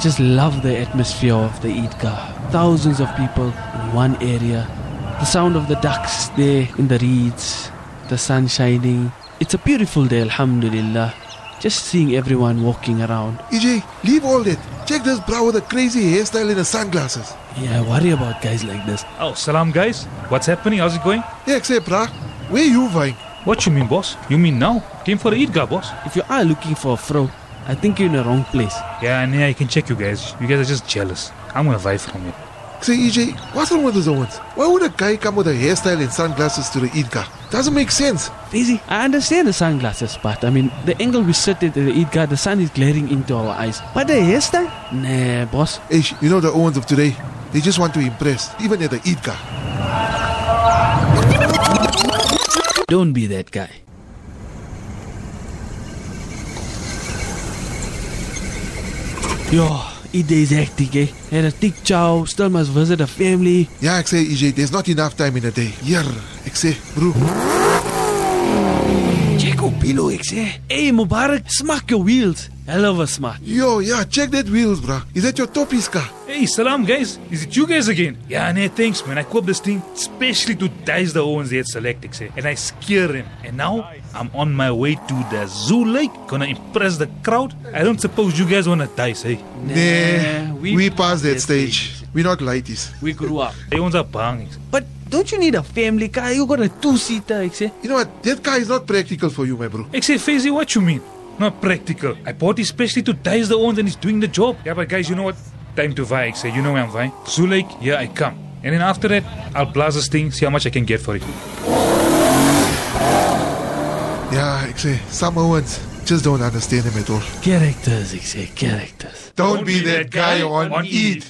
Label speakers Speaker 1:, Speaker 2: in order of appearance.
Speaker 1: just love the atmosphere of the Eidgah. Thousands of people in one area. The sound of the ducks there in the reeds, the sun shining. It's a beautiful day, Alhamdulillah. Just seeing everyone walking around.
Speaker 2: EJ, leave all that. Check this bra with a crazy hairstyle and the sunglasses.
Speaker 1: Yeah, I worry about guys like this.
Speaker 3: Oh, salam guys. What's happening? How's it going?
Speaker 2: Yeah, say, bra, where you going?
Speaker 3: What you mean, boss? You mean now? Came for the Eidgah, boss.
Speaker 1: If you are looking for a fro, I think you're in the wrong place.
Speaker 3: Yeah, and yeah, I can check you guys. You guys are just jealous. I'm gonna buy from you.
Speaker 2: Say, EJ, what's wrong with those Owens? Why would a guy come with a hairstyle and sunglasses to the Eidgah? Doesn't make sense.
Speaker 1: Daisy, I understand the sunglasses part. I mean, the angle we sit at the Eidgah, the sun is glaring into our eyes. But the hairstyle? Nah, boss.
Speaker 2: Hey, you know the Owens of today? They just want to impress, even at the Eidgah.
Speaker 1: Don't be that guy. Yo, Eid is hectic, eh? Had a thick chow, still must visit a family.
Speaker 2: Yeah, ek sê, EJ, there's not enough time in a day. Hier, ek sê, bro.
Speaker 1: Check op pillow, ek sê. Hey, Mubarak, smack your wheels. Hell of a smart.
Speaker 2: Yo, yeah, check that wheels, bro. Is that your toppies car?
Speaker 3: Hey, salam guys. Is it you guys again? Yeah, nee, thanks man. I cooked this thing especially to dice the Owens they had selected, say. And I scare him. And now I'm on my way to the zoo lake. Gonna impress the crowd. I don't suppose you guys wanna dice, hey?
Speaker 2: Nah,
Speaker 1: we,
Speaker 2: we passed that stage. We're not lighties.
Speaker 1: We grew up.
Speaker 3: The Owens are bang.
Speaker 1: But don't you need a family car? You got a two-seater, ek sê.
Speaker 2: You know what? That car is not practical for you, my bro.
Speaker 3: I say, Faisy, what you mean? Not practical. I bought it especially to dice the Owens and he's doing the job. Yeah, but guys, you know what? Time to buy. I say, you know where I'm buying. Zoo lake, here I come. And then after that, I'll blast this thing, see how much I can get for it.
Speaker 2: Yeah, ek sê, some Owens just don't understand him at all.
Speaker 1: Characters, ek sê, characters.
Speaker 2: Don't, be that guy on,
Speaker 3: on
Speaker 2: Eid.